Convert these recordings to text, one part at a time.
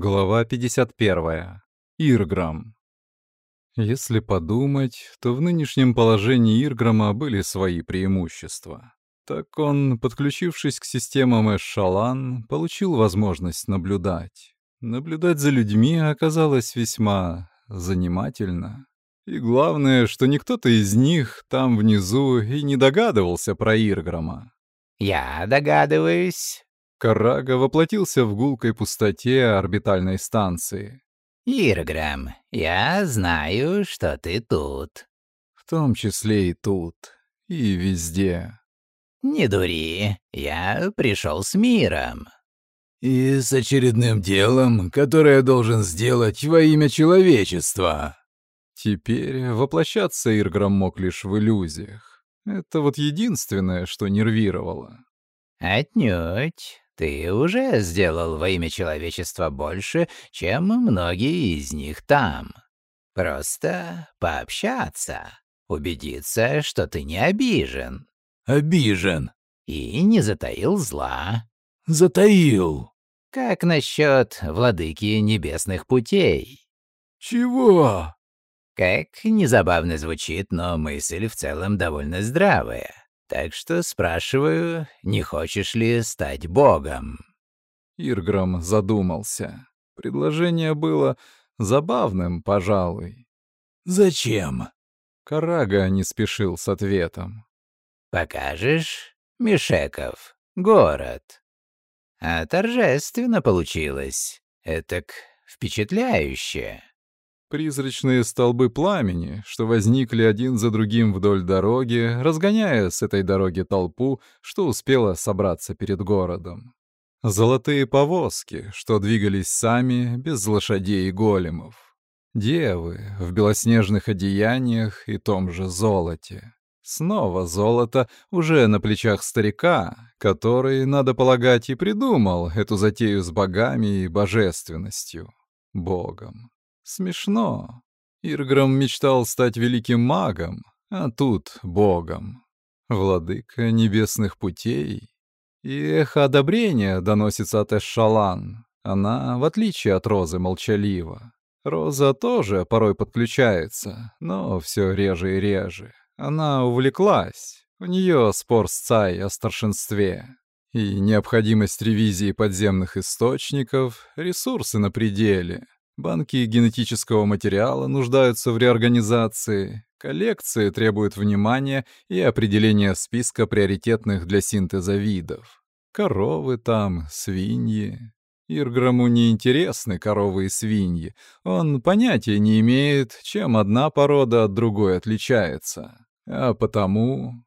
Глава 51. Ирграм. Если подумать, то в нынешнем положении Ирграма были свои преимущества. Так он, подключившись к системам Эшалан, получил возможность наблюдать. Наблюдать за людьми оказалось весьма занимательно. И главное, что никто-то из них там внизу и не догадывался про Ирграма. «Я догадываюсь», Карага воплотился в гулкой пустоте орбитальной станции. «Ирграм, я знаю, что ты тут». В том числе и тут, и везде. «Не дури, я пришел с миром». «И с очередным делом, которое должен сделать во имя человечества». Теперь воплощаться Ирграм мог лишь в иллюзиях. Это вот единственное, что нервировало. «Отнюдь. Ты уже сделал во имя человечества больше, чем многие из них там. Просто пообщаться, убедиться, что ты не обижен. Обижен. И не затаил зла. Затаил. Как насчет владыки небесных путей? Чего? Как незабавно звучит, но мысль в целом довольно здравая. Так что спрашиваю, не хочешь ли стать богом?» Ирграм задумался. Предложение было забавным, пожалуй. «Зачем?» Карага не спешил с ответом. «Покажешь? Мишеков. Город. А торжественно получилось. Этак впечатляюще. Призрачные столбы пламени, что возникли один за другим вдоль дороги, разгоняя с этой дороги толпу, что успела собраться перед городом. Золотые повозки, что двигались сами, без лошадей и големов. Девы в белоснежных одеяниях и том же золоте. Снова золото уже на плечах старика, который, надо полагать, и придумал эту затею с богами и божественностью. Богом. Смешно. Ирграм мечтал стать великим магом, а тут богом. Владыка небесных путей. И эхо одобрения доносится от Эшалан. Она, в отличие от Розы, молчалива. Роза тоже порой подключается, но все реже и реже. Она увлеклась. У нее спор с Цай о старшинстве. И необходимость ревизии подземных источников, ресурсы на пределе — Банки генетического материала нуждаются в реорганизации, коллекции требуют внимания и определения списка приоритетных для синтеза видов. Коровы там, свиньи. Ирграму не интересны коровы и свиньи. Он понятия не имеет, чем одна порода от другой отличается. А потому...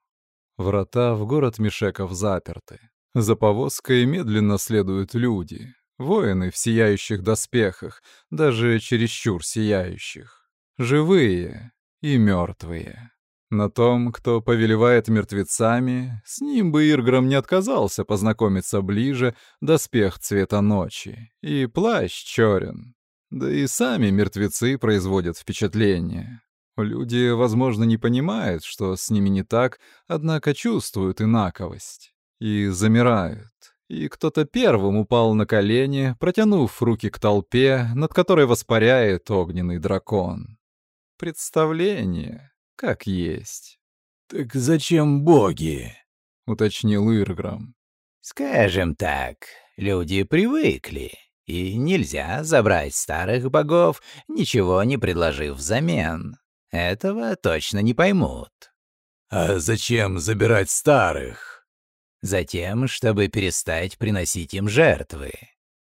Врата в город Мишеков заперты. За повозкой медленно следуют люди. Воины в сияющих доспехах, даже чересчур сияющих. Живые и мертвые. На том, кто повелевает мертвецами, с ним бы Ирграм не отказался познакомиться ближе, доспех цвета ночи и плащ черен. Да и сами мертвецы производят впечатление. Люди, возможно, не понимают, что с ними не так, однако чувствуют инаковость и замирают и кто-то первым упал на колени, протянув руки к толпе, над которой воспаряет огненный дракон. Представление, как есть. «Так зачем боги?» — уточнил Ирграм. «Скажем так, люди привыкли, и нельзя забрать старых богов, ничего не предложив взамен. Этого точно не поймут». «А зачем забирать старых?» Затем, чтобы перестать приносить им жертвы.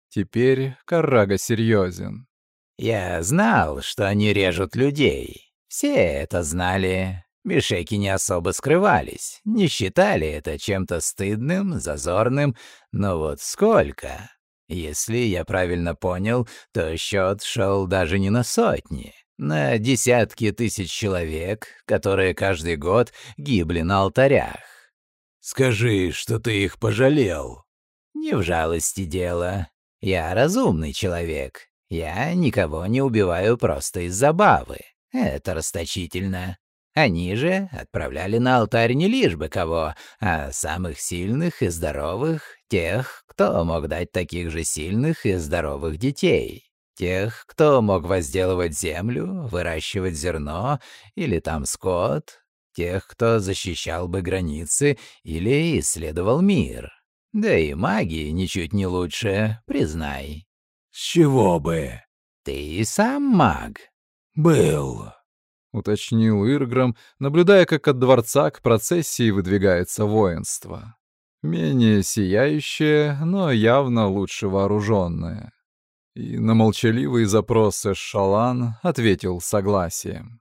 Теперь Карага серьезен. Я знал, что они режут людей. Все это знали. Бешеки не особо скрывались, не считали это чем-то стыдным, зазорным, но вот сколько? Если я правильно понял, то счет шел даже не на сотни, на десятки тысяч человек, которые каждый год гибли на алтарях. Скажи, что ты их пожалел». «Не в жалости дело. Я разумный человек. Я никого не убиваю просто из забавы. Это расточительно. Они же отправляли на алтарь не лишь бы кого, а самых сильных и здоровых, Тех, кто мог дать таких же сильных и здоровых детей. Тех, кто мог возделывать землю, выращивать зерно или там скот. Тех, кто защищал бы границы или исследовал мир. Да и магии ничуть не лучше, признай. С чего бы? Ты сам маг. Был. — уточнил Ирграм, наблюдая, как от дворца к процессии выдвигается воинство. Менее сияющее, но явно лучше вооруженное. И на молчаливый запрос Эшалан ответил согласием.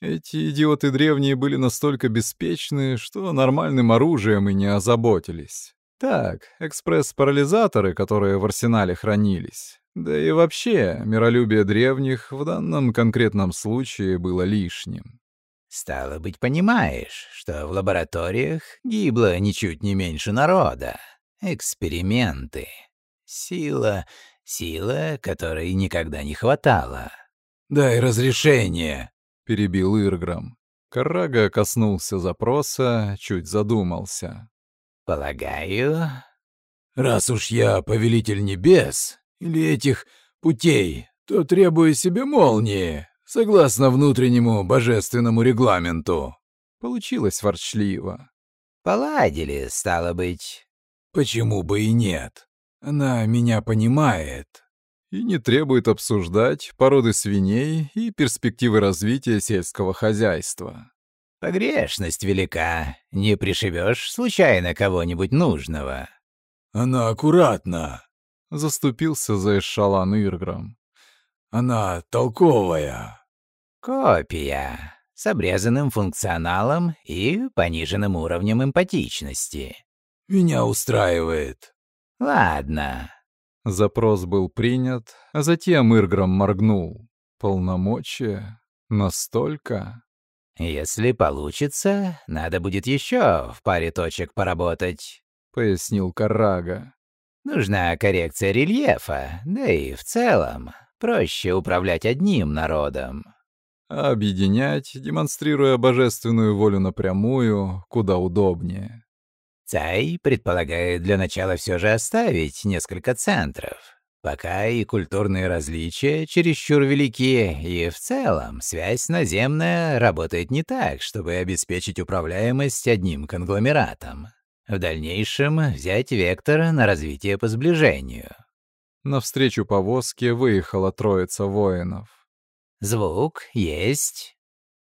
Эти идиоты древние были настолько беспечны, что нормальным оружием и не озаботились. Так, экспресс-парализаторы, которые в арсенале хранились, да и вообще, миролюбие древних в данном конкретном случае было лишним. «Стало быть, понимаешь, что в лабораториях гибло ничуть не меньше народа. Эксперименты. Сила, сила, которой никогда не хватало». «Дай разрешение», — перебил Ирграм. Карага коснулся запроса, чуть задумался. «Полагаю...» «Раз уж я повелитель небес, или этих путей, то требую себе молнии, согласно внутреннему божественному регламенту». Получилось ворчливо. «Поладили, стало быть». «Почему бы и нет? Она меня понимает». И не требует обсуждать породы свиней и перспективы развития сельского хозяйства. «Погрешность велика. Не пришибешь случайно кого-нибудь нужного». «Она аккуратна», Заступился за Эшалан Ирграм. «Она толковая». «Копия. С обрезанным функционалом и пониженным уровнем эмпатичности». «Меня устраивает». «Ладно». Запрос был принят, а затем Ирграм моргнул. Полномочия? Настолько? «Если получится, надо будет еще в паре точек поработать», — пояснил Карага. Нужна коррекция рельефа, да и в целом проще управлять одним народом. А объединять, демонстрируя божественную волю напрямую, куда удобнее. Цай предполагает для начала все же оставить несколько центров. Пока и культурные различия чересчур велики, и в целом связь наземная работает не так, чтобы обеспечить управляемость одним конгломератом. В дальнейшем взять вектор на развитие по сближению. Навстречу повозке выехала троица воинов. «Звук есть?»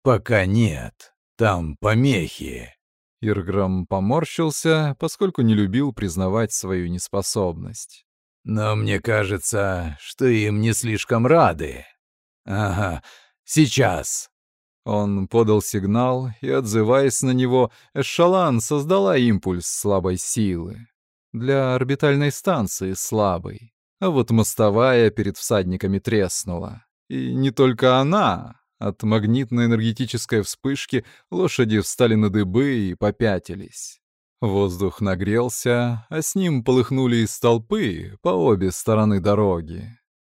«Пока нет. Там помехи». Ирграм поморщился, поскольку не любил признавать свою неспособность. «Но мне кажется, что им не слишком рады. Ага, сейчас». Он подал сигнал, и, отзываясь на него, Эшалан создала импульс слабой силы. Для орбитальной станции слабой. А вот мостовая перед всадниками треснула. И не только она. От магнитно-энергетической вспышки лошади встали на дыбы и попятились. Воздух нагрелся, а с ним полыхнули из толпы по обе стороны дороги.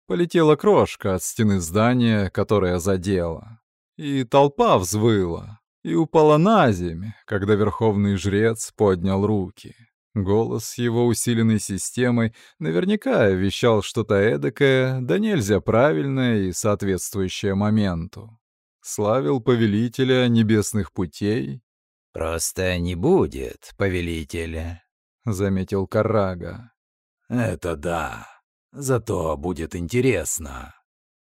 Полетела крошка от стены здания, которая задела и толпа взвыла, и упала на земь, когда верховный жрец поднял руки. Голос его усиленной системой наверняка вещал что-то эдакое, да нельзя правильное и соответствующее моменту. Славил повелителя небесных путей. «Просто не будет повелителя», — заметил Карага. «Это да. Зато будет интересно».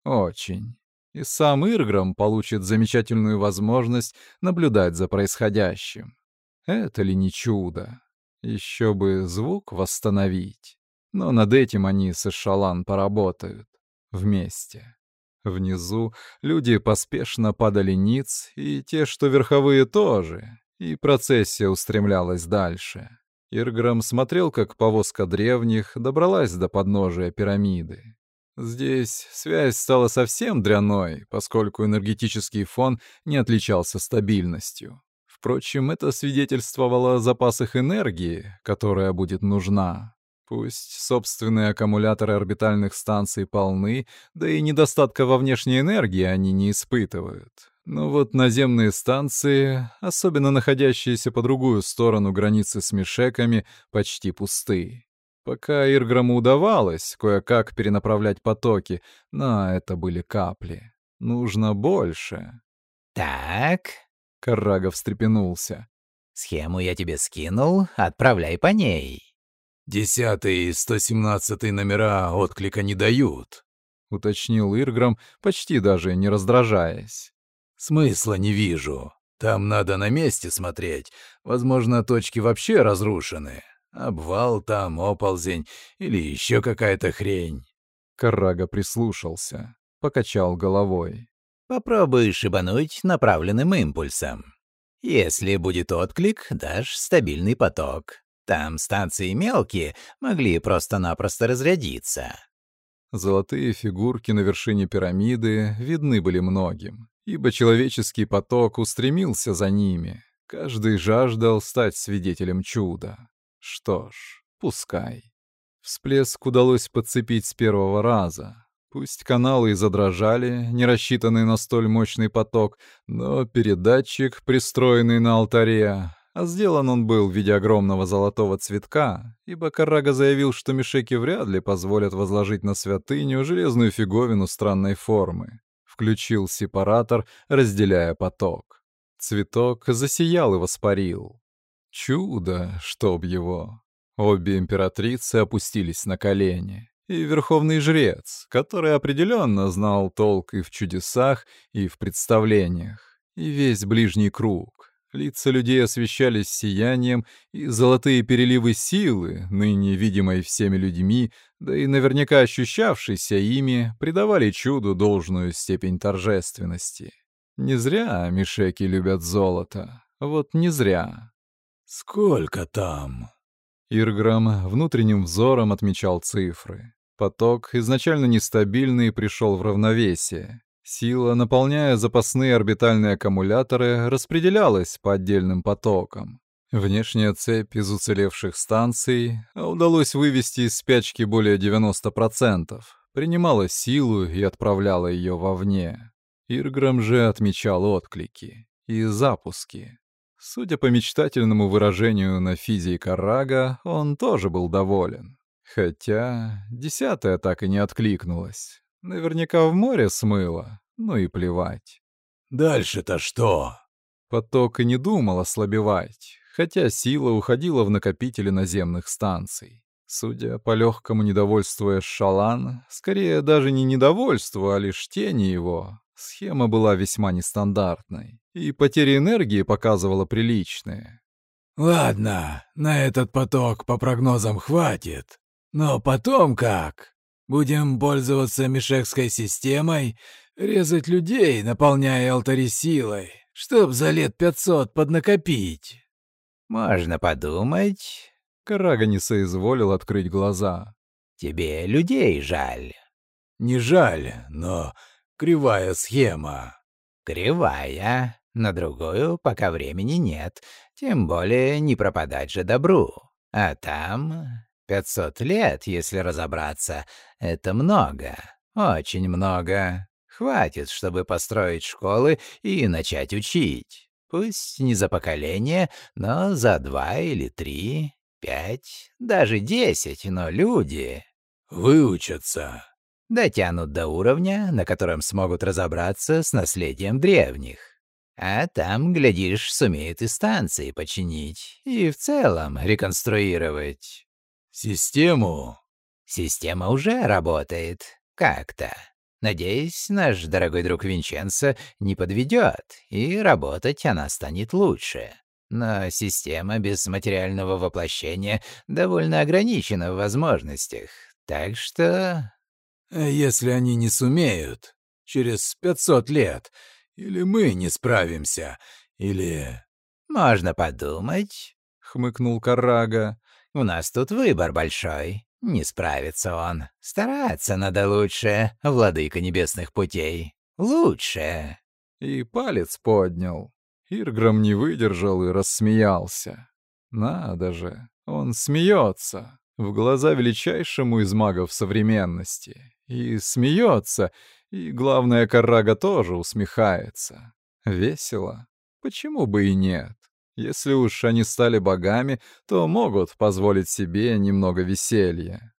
«Очень» и сам Ирграм получит замечательную возможность наблюдать за происходящим. Это ли не чудо? Еще бы звук восстановить. Но над этим они с Эшалан поработают. Вместе. Внизу люди поспешно падали ниц, и те, что верховые, тоже. И процессия устремлялась дальше. Ирграм смотрел, как повозка древних добралась до подножия пирамиды. Здесь связь стала совсем дряной, поскольку энергетический фон не отличался стабильностью. Впрочем, это свидетельствовало о запасах энергии, которая будет нужна. Пусть собственные аккумуляторы орбитальных станций полны, да и недостатка во внешней энергии они не испытывают. Но вот наземные станции, особенно находящиеся по другую сторону границы с мешеками, почти пусты. Пока Ирграму удавалось кое-как перенаправлять потоки, но это были капли. Нужно больше. «Так...» — Каррага встрепенулся. «Схему я тебе скинул, отправляй по ней». «Десятый и сто семнадцатый номера отклика не дают», — уточнил Ирграм, почти даже не раздражаясь. «Смысла не вижу. Там надо на месте смотреть. Возможно, точки вообще разрушены. Обвал там, оползень или еще какая-то хрень». Каррага прислушался, покачал головой. «Попробуй шибануть направленным импульсом. Если будет отклик, дашь стабильный поток. Там станции мелкие, могли просто-напросто разрядиться». Золотые фигурки на вершине пирамиды видны были многим, ибо человеческий поток устремился за ними. Каждый жаждал стать свидетелем чуда. Что ж, пускай. Всплеск удалось подцепить с первого раза. Пусть каналы и задрожали, не рассчитанные на столь мощный поток, но передатчик, пристроенный на алтаре, а сделан он был в виде огромного золотого цветка, ибо Карага заявил, что мишеки вряд ли позволят возложить на святыню железную фиговину странной формы. Включил сепаратор, разделяя поток. Цветок засиял и воспарил. Чудо, чтоб его. Обе императрицы опустились на колени. И верховный жрец, который определенно знал толк и в чудесах, и в представлениях, и весь ближний круг. Лица людей освещались сиянием, и золотые переливы силы, ныне видимой всеми людьми, да и наверняка ощущавшейся ими, придавали чуду должную степень торжественности. Не зря мишеки любят золото. Вот не зря. «Сколько там?» Ирграм внутренним взором отмечал цифры. Поток, изначально нестабильный, пришел в равновесие. Сила, наполняя запасные орбитальные аккумуляторы, распределялась по отдельным потокам. Внешняя цепь из уцелевших станций, удалось вывести из спячки более 90%, принимала силу и отправляла ее вовне. Ирграм же отмечал отклики и запуски. Судя по мечтательному выражению на физии Карага, он тоже был доволен. Хотя десятая так и не откликнулась. Наверняка в море смыло, ну и плевать. «Дальше-то что?» Поток и не думал ослабевать, хотя сила уходила в накопители наземных станций. Судя по легкому недовольству Эшалан, скорее даже не недовольство, а лишь тени его, Схема была весьма нестандартной, и потеря энергии показывала приличные. «Ладно, на этот поток по прогнозам хватит. Но потом как? Будем пользоваться мишекской системой, резать людей, наполняя алтари силой, чтоб за лет пятьсот поднакопить». «Можно подумать...» Карага не соизволил открыть глаза. «Тебе людей жаль». «Не жаль, но Кривая схема. Кривая. На другую пока времени нет. Тем более не пропадать же добру. А там... Пятьсот лет, если разобраться, это много. Очень много. Хватит, чтобы построить школы и начать учить. Пусть не за поколение, но за два или три, пять, даже десять, но люди... Выучатся дотянут до уровня, на котором смогут разобраться с наследием древних. А там, глядишь, сумеют и станции починить, и в целом реконструировать. Систему? Система уже работает. Как-то. Надеюсь, наш дорогой друг Винченцо не подведет, и работать она станет лучше. Но система без материального воплощения довольно ограничена в возможностях. Так что если они не сумеют? Через пятьсот лет? Или мы не справимся? Или...» «Можно подумать», — хмыкнул Карага. «У нас тут выбор большой. Не справится он. Стараться надо лучше, владыка небесных путей. Лучше!» И палец поднял. Ирграм не выдержал и рассмеялся. «Надо же, он смеется в глаза величайшему из магов современности. И смеется, и, главное, Карага тоже усмехается. Весело. Почему бы и нет? Если уж они стали богами, то могут позволить себе немного веселья.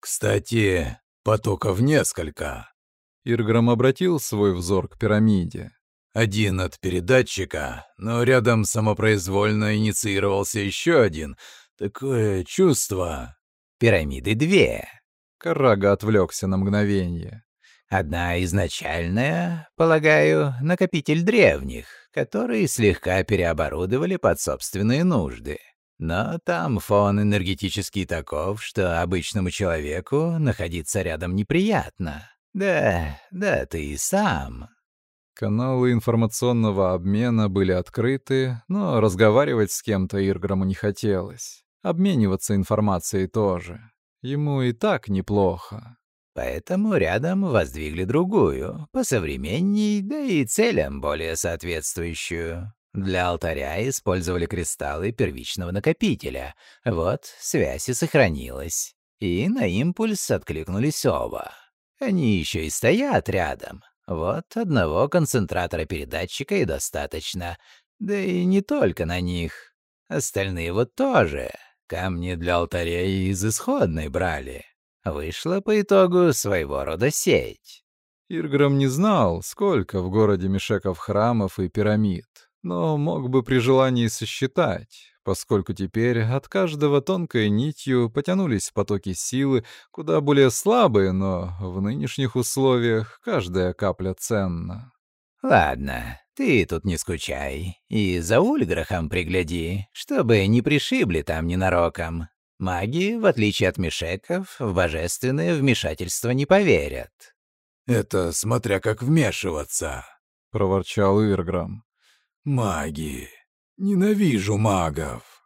«Кстати, потоков несколько». Ирграм обратил свой взор к пирамиде. Один от передатчика, но рядом самопроизвольно инициировался еще один. Такое чувство. Пирамиды две. Карага отвлекся на мгновение. Одна изначальная, полагаю, накопитель древних, который слегка переоборудовали под собственные нужды. Но там фон энергетический таков, что обычному человеку находиться рядом неприятно. Да, да, ты и сам. Каналы информационного обмена были открыты, но разговаривать с кем-то Ирграму не хотелось. Обмениваться информацией тоже. Ему и так неплохо. Поэтому рядом воздвигли другую, посовременней, да и целям более соответствующую. Для алтаря использовали кристаллы первичного накопителя. Вот, связь и сохранилась. И на импульс откликнулись оба. Они еще и стоят рядом, вот одного концентратора-передатчика и достаточно. Да и не только на них. Остальные вот тоже. Камни для алтарей из исходной брали. Вышла по итогу своего рода сеть. Ирграм не знал, сколько в городе мешеков храмов и пирамид, но мог бы при желании сосчитать поскольку теперь от каждого тонкой нитью потянулись потоки силы, куда более слабые, но в нынешних условиях каждая капля ценна. «Ладно, ты тут не скучай, и за Ульграхом пригляди, чтобы не пришибли там ненароком. Маги, в отличие от мешеков, в божественное вмешательство не поверят». «Это смотря как вмешиваться», — проворчал Ирграм. «Маги. Ненавижу магов.